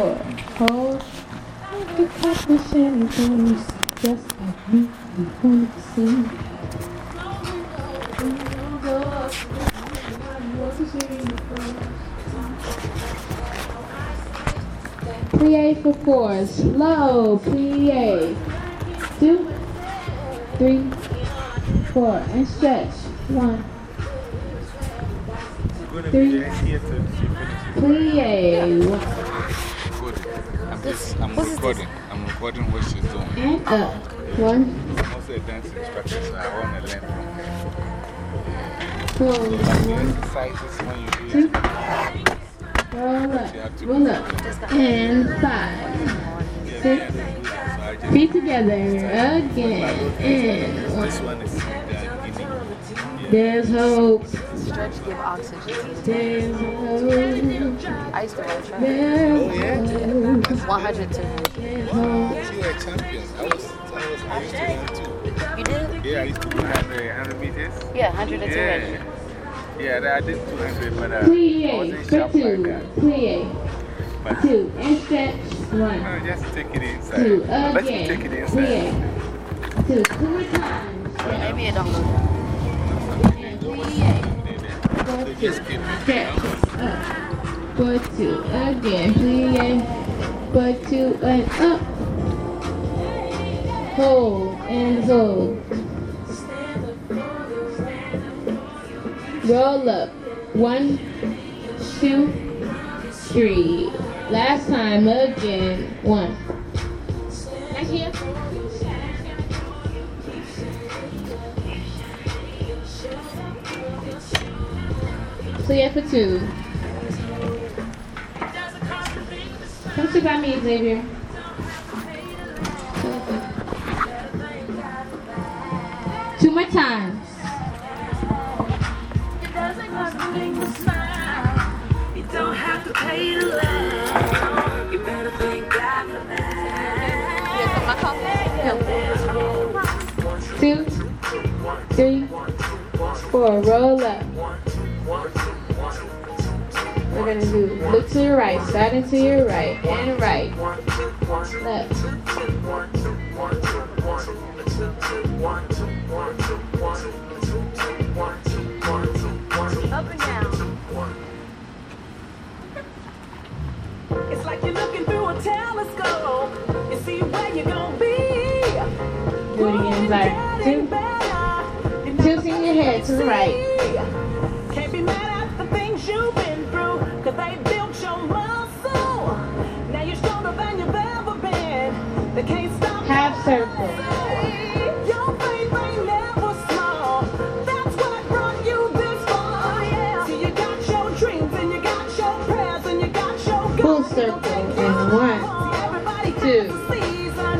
four. Hold. The cup of champagne, just like me. You want to see. Plie for four. Slow. Plie. Two, three, four. And stretch. One, three, plie. I'm, just, I'm recording. I'm recording what she's doing. And up. One, I'm also a dance instructor, so I want to learn from her. four, So, like exercises when you do two, it, hmm? you have to roll up. And five, six, So feet together again. And one. this one is the beginning. There's hope. Stretch give oxygen. I used to run track. There's hope. 100 to There's hope. You were a champion. I was, I was, I used to run too. You did? Yeah, I used to do 100, 100 meters. Yeah, 100 to 200. Yeah. Yeah, I did 200, but uh, I Plie wasn't for sharp like two. that. Plie. But Two. And stretch. One. no, just take it inside. Two. Let me take it inside. Plie. Two. Two more times. Maybe it don't go down. And plie. So For just two. keep it. Up. For two. Again. Plie. For two. And up. Hold. And hold. Roll up. One, two, three. Last time again. One. Clear for two. Come sit by me, Xavier. Two more times. You don't have to pay to. You better that. Two, three, four. Roll up. Do look to your right, starting to your right, and right. Left. Up and down. It's like you're looking through a telescope. You see where you're gonna be. Do it again, sorry. Two, tilting your head to the right. Your Full circle. And one, two. has a season,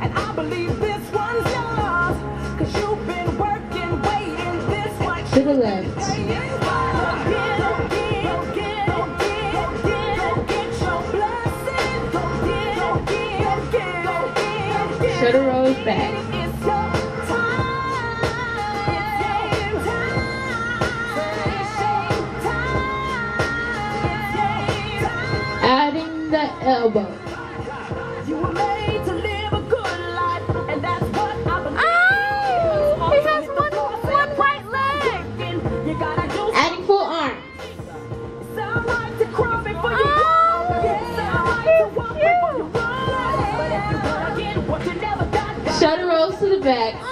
and I believe this one's yours. Cause you've been working, waiting this much. to the left. Shoulder rolls back.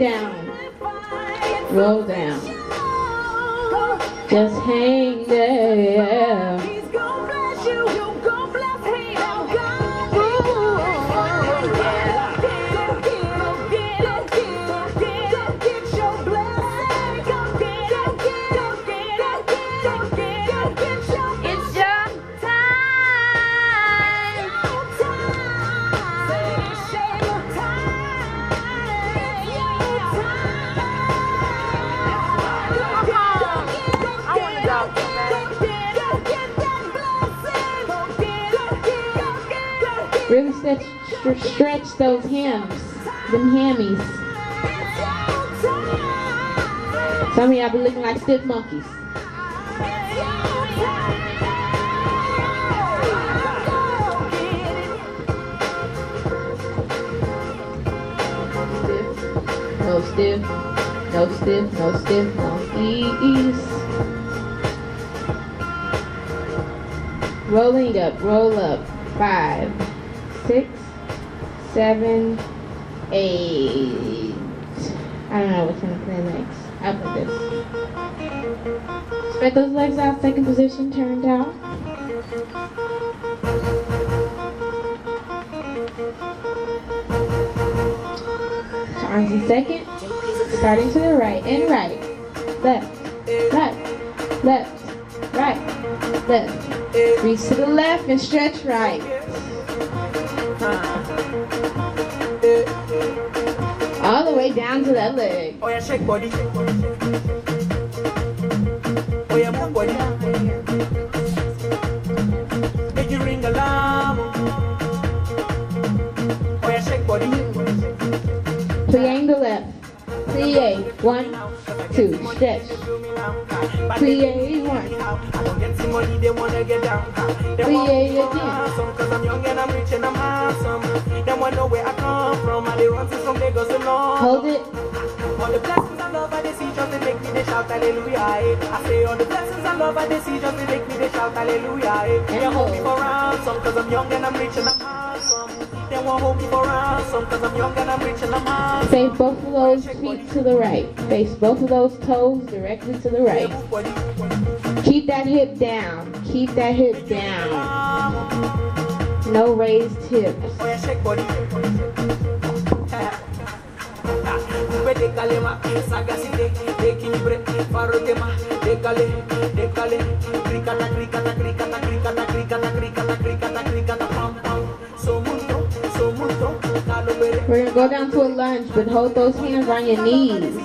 Down. Roll down. Just hang there. Those hams, them hammies. Some of y'all be looking like stiff monkeys. No stiff, no stiff, no stiff monkeys. Rolling up, roll up. Five, seven, eight. I don't know which to play next. I'll put this. Spread those legs out, second position, turned out. Arms in second. Starting to the right and right. Left, left, left, right, left. Reach to the left and stretch right. All the way down to that leg. Oh yeah, shake body. Oh yeah, move body. Make you ring alarm. Oh yeah, shake body. Left. Plie, one, two, stretch. Plie, one. Plie again. Hold it. Hallelujah. I say all the blessings and love I they see just make me they shout hallelujah. Yeah, hold me for ransom, cause I'm young and I'm rich and I'm awesome. They won't for ransom cause I'm young and I'm rich and I'm handsome. Face both of those feet to the right. Face both of those toes directly to the right. Keep that hip down. Keep that hip down. No raised hips. cricata, cricata, cricata, cricata, cricata, cricata, cricata, cricata, We're gonna go down to a lunge, but hold those hands on your knees.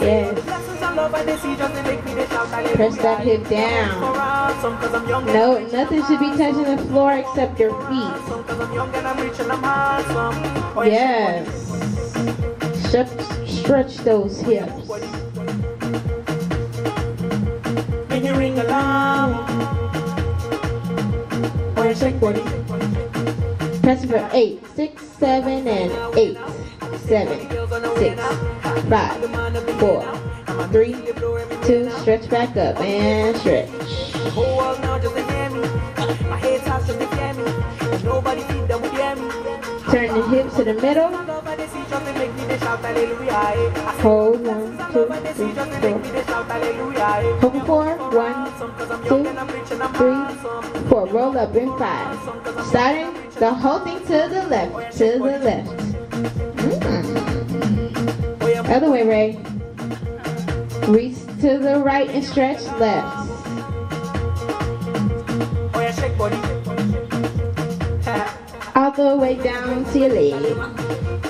Yes. Press that hip down. No, nothing should be touching the floor except your feet. Yes. Stretch, stretch those hips. Ring shake body. For eight, six, seven, and eight, seven, six, five, four, three, two. stretch back up, and stretch. Turn the hips to the middle. Hold one, two, three, four. Hold four. One, two, three, four. Roll up in five. Starting the whole thing to the left, to the left. Mm. Other way, Ray. Reach to the right and stretch left. All the way down to your leg.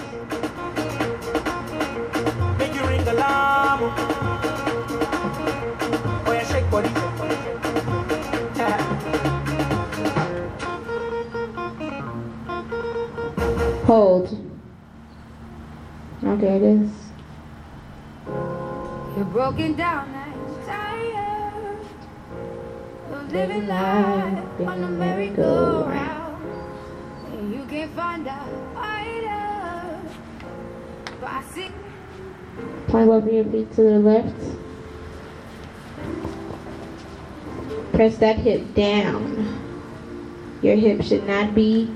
Hold. Okay, it is. You're broken down and tired of living life on a merry-go-round. And you can't find a fighter. But I see both of your feet to the left. Press that hip down. Your hip should not be,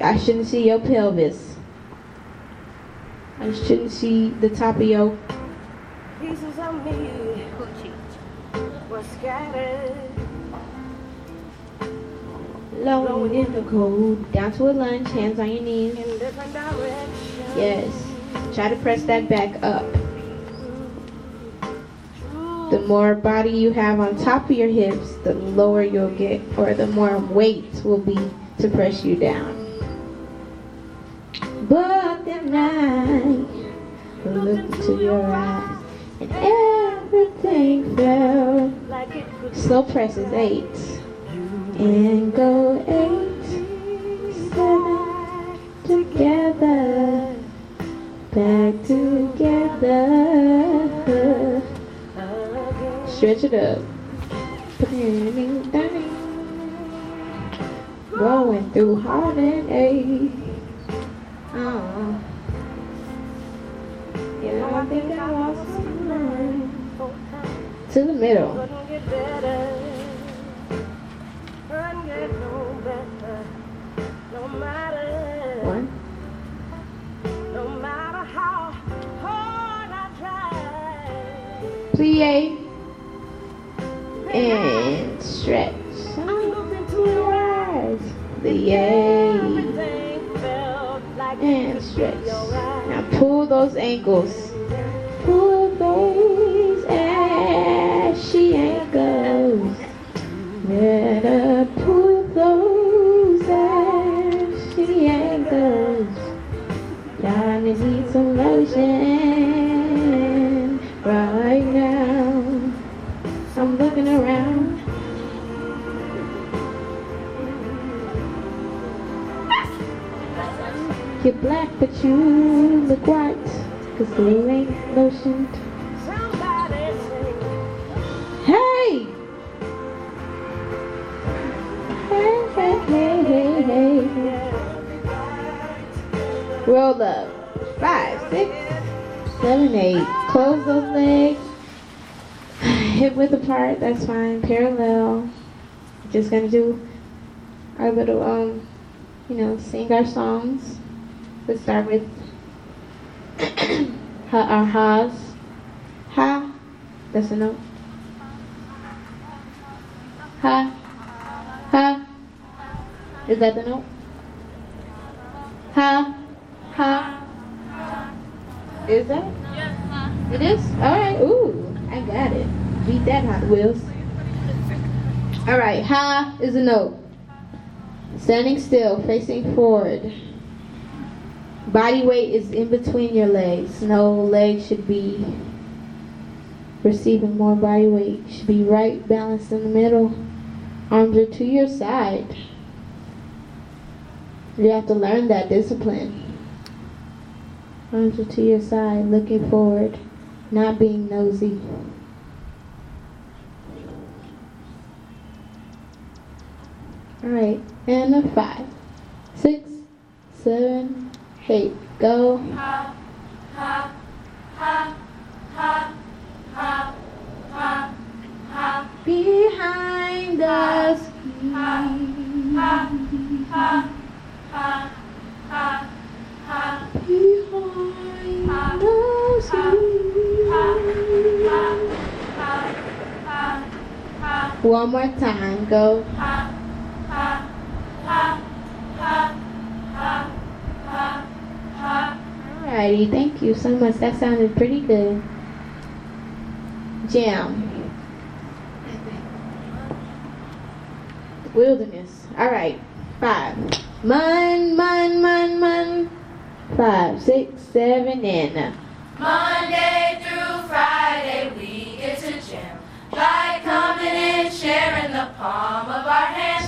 I shouldn't see your pelvis. I shouldn't see the top of your, pieces of me were scattered. low in the cold. Down to a lunge, hands on your knees. in different directions. Yes. Try to press that back up. The more body you have on top of your hips, the lower you'll get, or the more weight will be to press you down. But then I look into your eyes, and everything felt slow presses eight, and go eight, seven, together, back together. Stretch it up. Going through heartache. Oh. You know, I think I lost my mind. To the middle. One. No matter no matter how hard I try. Plie. And stretch. your eyes. And pull those ankles. Pull those ashy ankles. Better pull those ashy ankles. Y'all need some lotion right now. I'm looking around. You're black, but you look white. Cause you ain't lotioned. Hey! Hey, hey, hey, hey, hey. Roll up. Five, six, seven, eight. Close those legs. Hip width apart, that's fine. Parallel. Just gonna do our little, um, you know, sing our songs. Let's start with ha, our ha's. Ha. That's a note. Ha. Ha. Is that the note? Ha. Ha. Is that? It is? Alright, ooh, I got it. Beat that Hot Wheels. Alright, ha is a note. Standing still, facing forward. Body weight is in between your legs. No leg should be receiving more body weight. Should be right balanced in the middle. Arms are to your side. You have to learn that discipline. Arms are to your side, looking forward, not being nosy. Alright, and a five, six, seven, eight. Go. Ha, ha, ha, ha, ha, ha. Behind the Behind the One more time. Go. Alrighty, thank you so much. That sounded pretty good. Jam. Wilderness. Alright. Five. Mun, mun, mun, mun. Five, six, seven, and. Monday through Friday we get to jam. By coming and sharing the palm of our hands.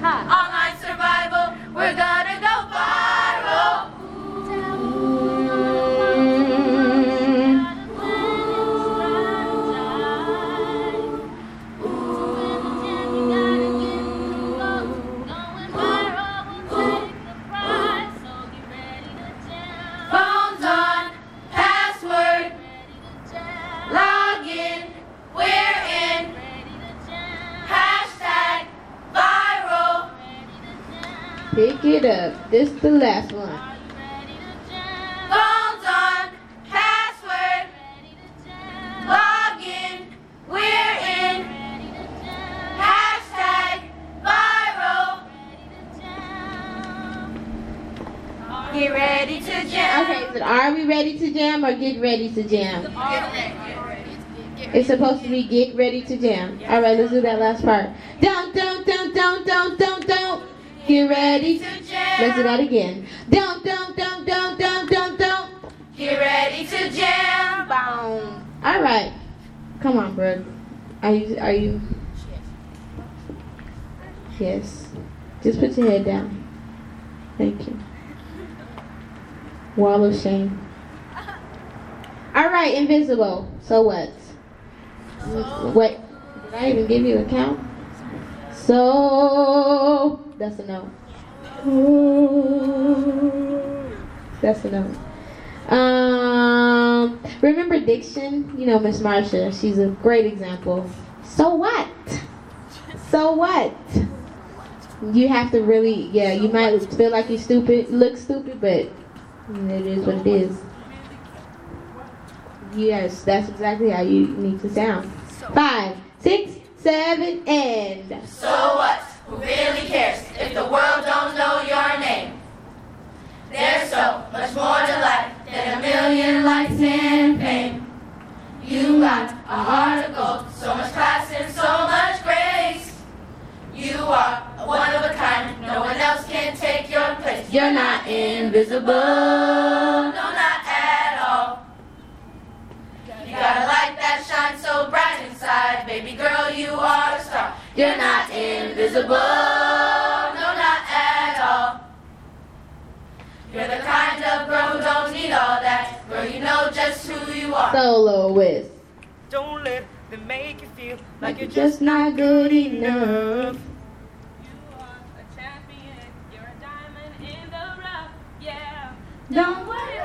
看啊 to jam? It's supposed to be get ready to jam. All right, let's do that last part. Don't, don't, don't, don't, don't, don't, don't. Get ready. To Let's do that again. Don't, don't, don't, don't, don't, don't, don't. Get ready to jam. Boom. All right. Come on, Brooke. Are you? Are you? Yes. Just put your head down. Thank you. Wall of shame. All right, invisible. So what? Wait. Did I even give you a count? So that's a no. That's a no. Um, remember Diction? You know Miss Marsha. She's a great example. So what? So what? You have to really, yeah. You might feel like you're stupid, look stupid, but it is what it is. Yes, that's exactly how you need to sound. Five, six, seven, and. So what? Who really cares if the world don't know your name? There's so much more to life than a million likes and fame. You got a heart of gold, so much class and so much grace. You are one of a kind, no one else can take your place. You're not invisible, no, bright inside, baby girl, you are a star. You're not invisible, no, not at all. You're the kind of girl who don't need all that. Girl, you know just who you are. Solo Soloist. Don't let them make you feel Like you're just not good enough. Don't worry about the things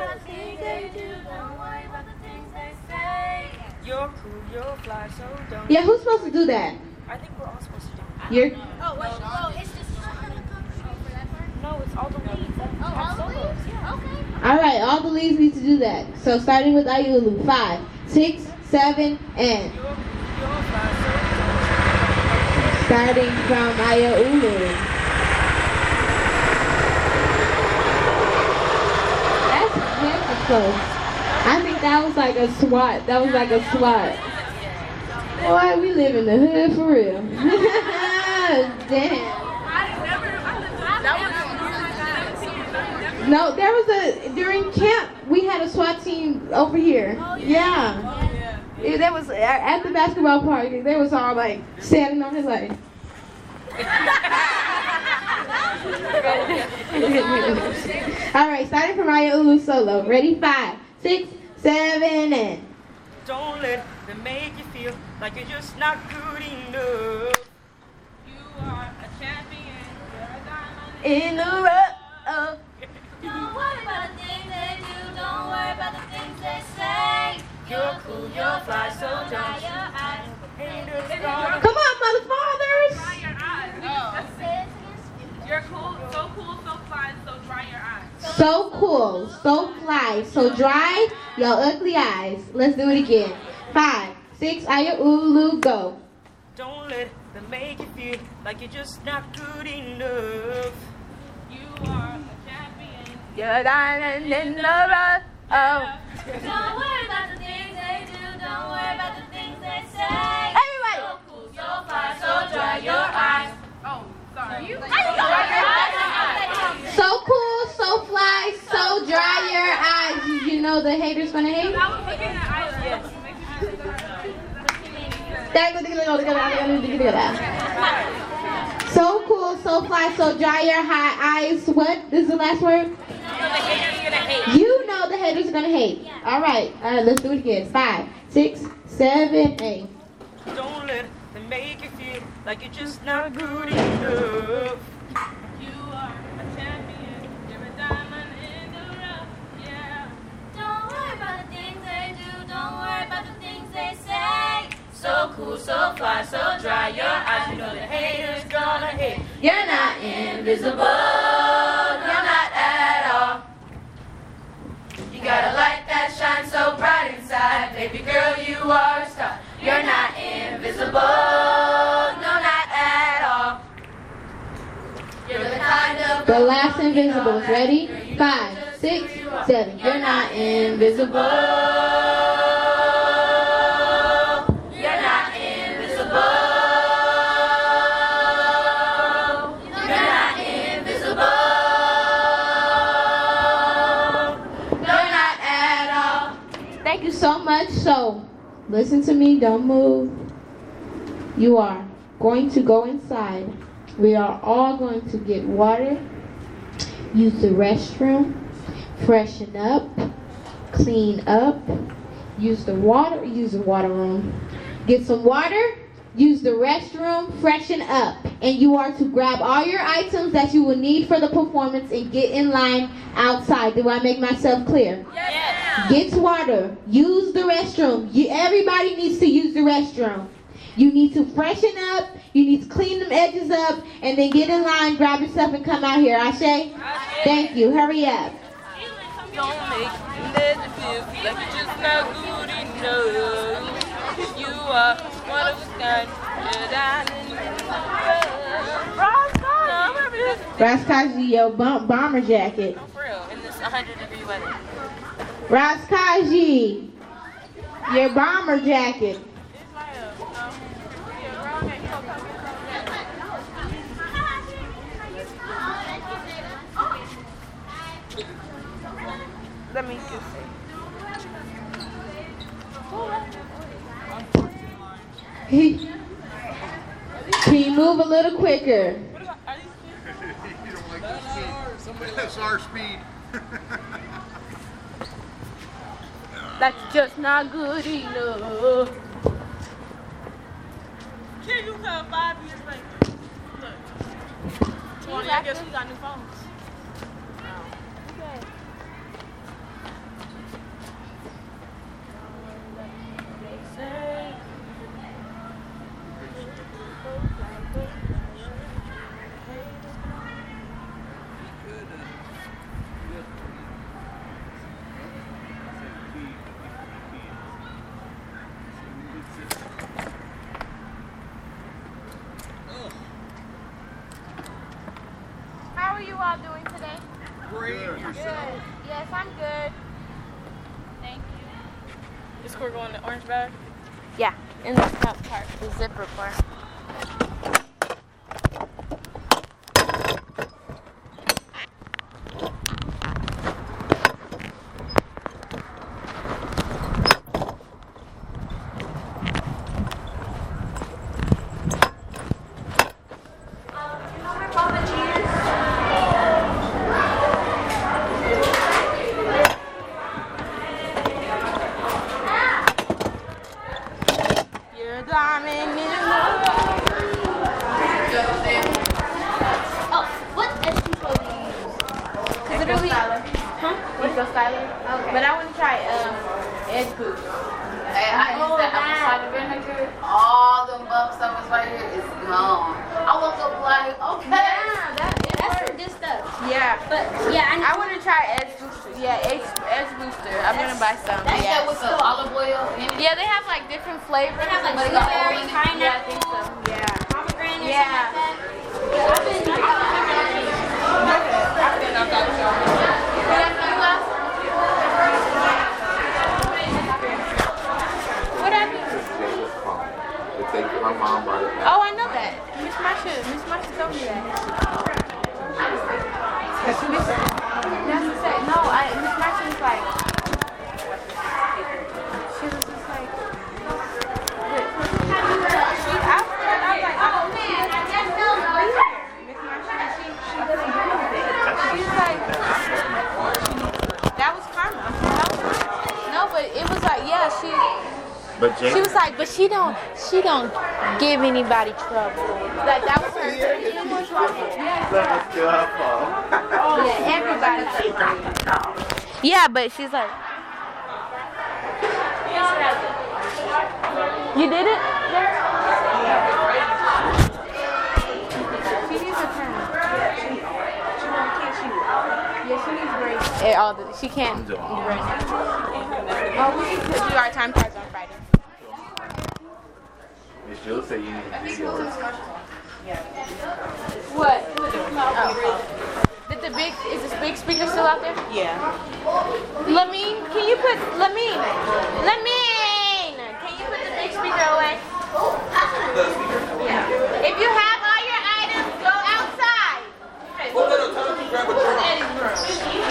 You're cool, you're fly, so don't. Yeah, who's supposed to do that? I think we're all supposed to do it. You're. Oh, wait, oh, it's just for that part? No, it's all the leads. Oh, all the leaves? Okay. All right, all the leads need to do that. So starting with Ayulu, five, six, seven, and You're cool, you're fly, so don't. starting from Ayulu. That's hella close. I think that was like a SWAT. That was like a SWAT. Boy, we live in the hood for real. Damn. No, there was a during camp. We had a SWAT team over here. Yeah. Yeah, That was at the basketball park. They was all like standing on his like. all right, starting from Maya Ulu solo. Ready? Five, six, seven, and. Don't let them make you feel like you're just not good enough. You are a champion. In the rough. Oh. Don't worry about the things they do. Don't worry about the things they say. You're cool, you're fly, so Dry don't. your eyes. Come on, mother fathers. So cool, so fly, so dry, your ugly eyes. Let's do it again. Five, six, Aya Ulu, go. Don't let them make you feel like you're just not good enough. You are a champion. You're diamond in the rough. Oh. Don't worry about the things they do. Don't worry about the things they say. Everybody. So cool, so fly, so dry your eyes. Oh, sorry. You, So cool, so fly, so dry your eyes. You, you know the haters gonna hate? I was looking at Isla. So cool, so fly, so dry your high eyes. What is the last word? You know the haters are gonna hate. All right, all right, let's do it again. Five, six, seven, eight. Don't let them make you feel like you're just not good enough. Cool, so fly, so dry your eyes. You know the haters gonna hate. You're not invisible. You're not at all. You got a light that shines so bright inside. Baby girl, you are a star. You're not invisible. No, not at all. You're the kind of The last invisibles. Ready? Five, six, seven. You're not invisible. Listen to me. Don't move. You are going to go inside. We are all going to get water, use the restroom, freshen up, clean up, use the water, use the water room. Get some water, use the restroom, freshen up. And you are to grab all your items that you will need for the performance and get in line outside. Do I make myself clear? Get water. Use the restroom. You, everybody needs to use the restroom. You need to freshen up. You need to clean them edges up, and then get in line, grab your stuff, and come out here. Ashe? Thank you. Hurry up. Don't make feel like you're just not good enough. You are one of a kind. You're diamond in. Raskaji, your bomber jacket. For real, in this 100 degree weather. Raskaji, your bomber jacket. Let me just say. Can you move a little quicker? you don't like this speed. That's our speed. That's just not good enough. Can you come five years later? Look. Well, I guess we got new phones. Was like, but she don't, she don't give anybody trouble. Like that was her. Let us kill her phone. Yeah, everybody. Yeah, but she's like. You did it? She needs a turn. Yeah, she needs breaks. Eh, all she can't do. Oh, we need to do our time cards on Friday. Miss Jill said you need videos. What? Oh. Did the big, is this big speaker still out there? Yeah. Lamine, can you put, Lamine, Lamine, can you put the big speaker away? Yeah. If you have all your items, go outside.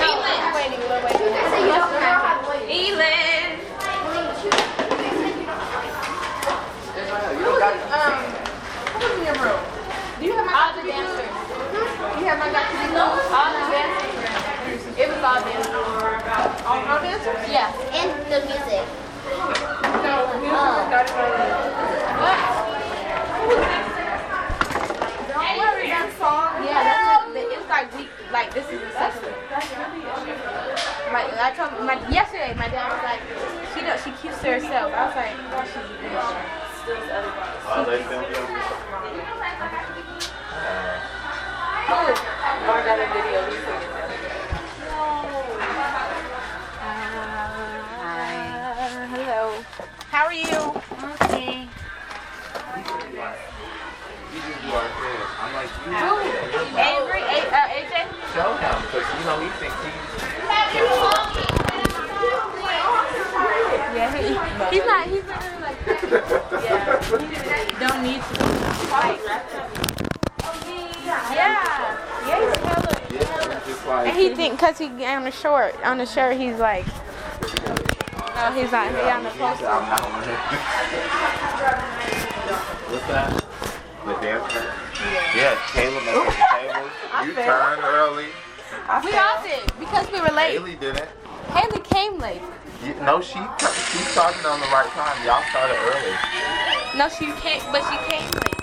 Elin. Waiting, wait, wait. Elin. Um, who was in your room? Do you have my All the dancers. You have my Dr. B No, all the dancers. It was all dancers. All, all dancers? Yeah. And the music. No, music was not in my room. What? Don't worry, that song. Yeah, that's it. It's like we, like this is accessory. My, I told my yesterday, my dad was like, she does, she keeps to herself. I was like, oh, she's a bitch. Oh, you? Oh, I got a video. We took it there. Uh, hello. How are you? Okay. I'm like, you know, Avery, A, uh, AJ. show him, because you know he thinks he's. Yeah, he, he's not. He's like. Yeah. Don't need to. Yeah. Yeah, he's hella. Yeah. And he think, cause he on the short, on the shirt, he's like. No, he's not. He on the poster. I'm not on it. What's that? The dancer? Yeah, Caleb at the tables. You turned early. We all did because we were late. Haley didn't. Haley came late. You, no, she she started on the right time. Y'all started early. No, she came, but she came late.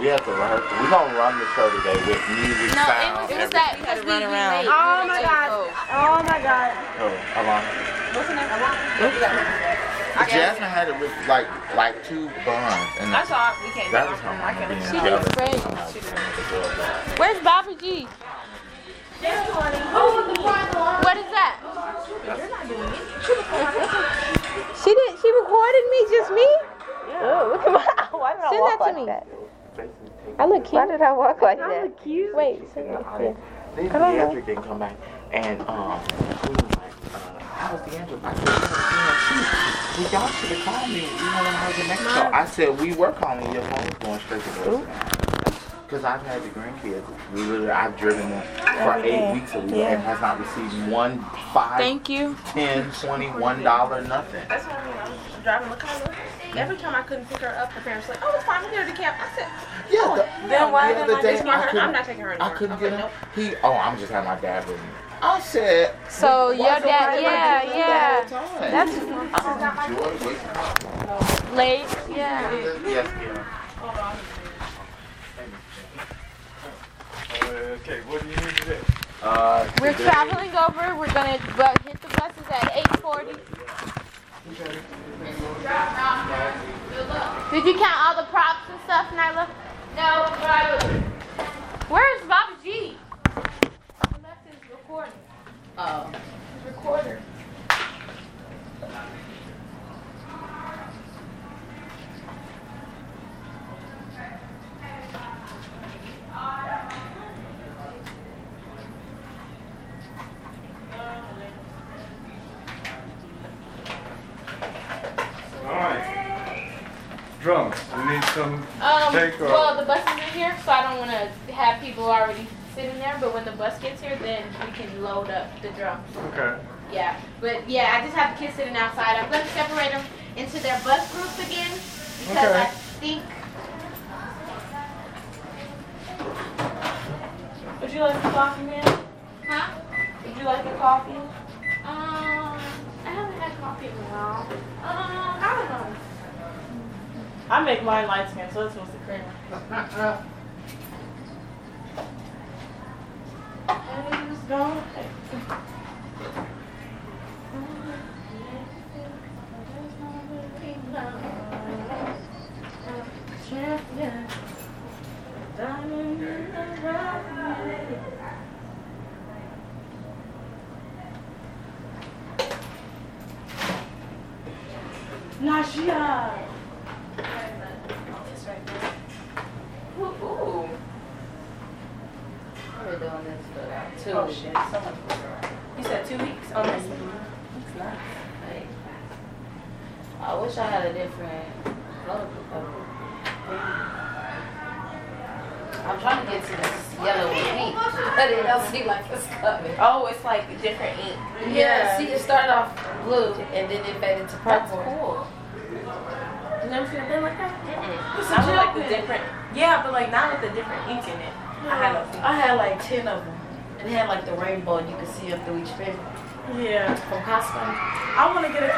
We have to rehearse. We're gonna run the show today with music, No, it sound, was, it was everything. that because we, we late. Oh my God. Oh my God. Oh, Alana. What's her name? Alana? Jasmine had it with like like two buns, and I saw it. We can't. that was her mama being She jealous. looks great. somehow she wanted to do it. Where's Bobby G? What is that? She did. She recorded me, Yeah. Oh, look at my. Why did I Send walk that to like me. that? I look cute. Why did I walk like that? I look cute. Wait. Send Yeah, it. honey. Then Deandra didn't come back, and um, we were like, uh, how's Deandra? I said, you know, she, well, y'all should have called me. You know when I was in Mexico. I said we were calling. Your phone was going straight to voicemail. Because I've had the grandkids. We literally, I've driven them for eight weeks a week and has not received one five, Thank you. ten, twenty, one dollar, nothing. That's why I was driving Makayla. Every time I couldn't pick her up, her parents were like, "Oh, it's fine. We get her to camp." I said, Yeah, the, "Then why the didn't other I day, just want I her? I'm not taking her anymore. I anymore." couldn't I'm get like, him. "Nope." He, oh, I'm just having my dad with me. I said, So your why dad, somebody yeah, like yeah. this all? That's I enjoy waking up. late. Yeah. Yes, Karen. Okay, what do you need today? Uh, We're traveling over. We're gonna hit the buses at 8:40. Did you count all the props and stuff, Nyla? No, but I was. Where's Bobby G? He left his recording. Oh. His recorder. Take or. well, the bus is in here, so I don't want to have people already sitting there. But when the bus gets here, then we can load up the drums. Okay. Yeah, but yeah, I just have the kids sitting outside. I'm going to separate them into their bus groups again because Okay. I think. Would you like a coffee, man? Huh? Would you like a coffee? Um, I haven't had coffee in a while. Um, I don't know. I make mine light skin, so it's mostly cream. Nashia! Ooh, ooh. We're doing this for about two Oh weeks. shit, someone. You said two weeks? Oh, that's That's nice. Like, I wish I had a different color. I'm trying to get to this yellow and pink, but it don't seem Oh, it's like different ink. Yeah, see, it started off blue and then it faded to That's purple. cool. You never seen a thing like that? Mm-mm. It's not like the different. Yeah, but like not with the different ink in it. I had a I had like 10 of them. And it had like the rainbow and you could see up through each finger. Yeah. From Costco. I want to get a.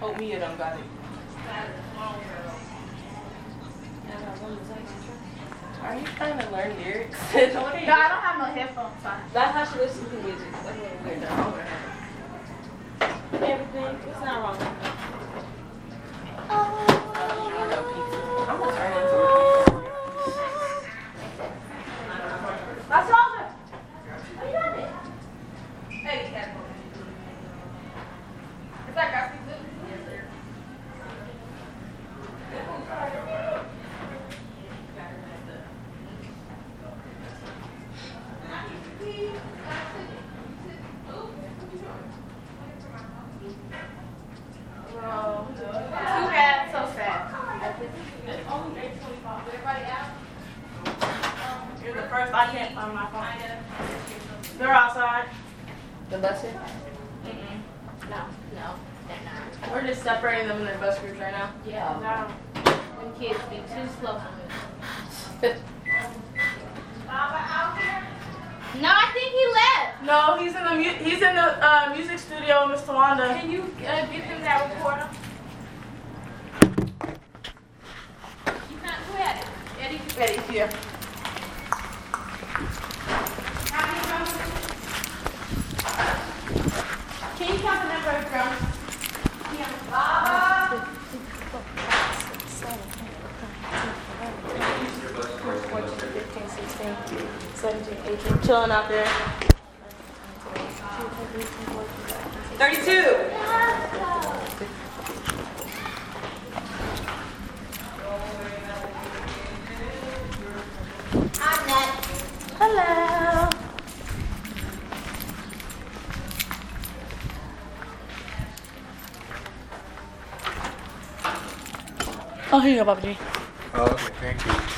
Hope Mia done got it. Are you trying to learn lyrics? no, I don't have no headphones on. That's how she listens to music. That's what weird. Everything. What's not wrong with that? I'm gonna turn into a That's all. What you got there? Hey, cat. Is that got pizza? Yes, sir. Bro, too bad, so sad. You're the first. I can't find my phone. They're outside. The bus here? Mm-mm. No, no, they're not. We're just separating them in their bus groups right now. Yeah. No. Them kids be too slow for me. No, I think he left. No, he's in the mu- he's in the uh, music studio, with Mr. Wanda. Can you uh, give him that recorder? You can't, who had it? Eddie? Eddie here. How many drums? Can you count the number of drums? Yeah. Chilling out there. 32. Hello. Oh, here you go, Papa G. Oh, okay, thank you.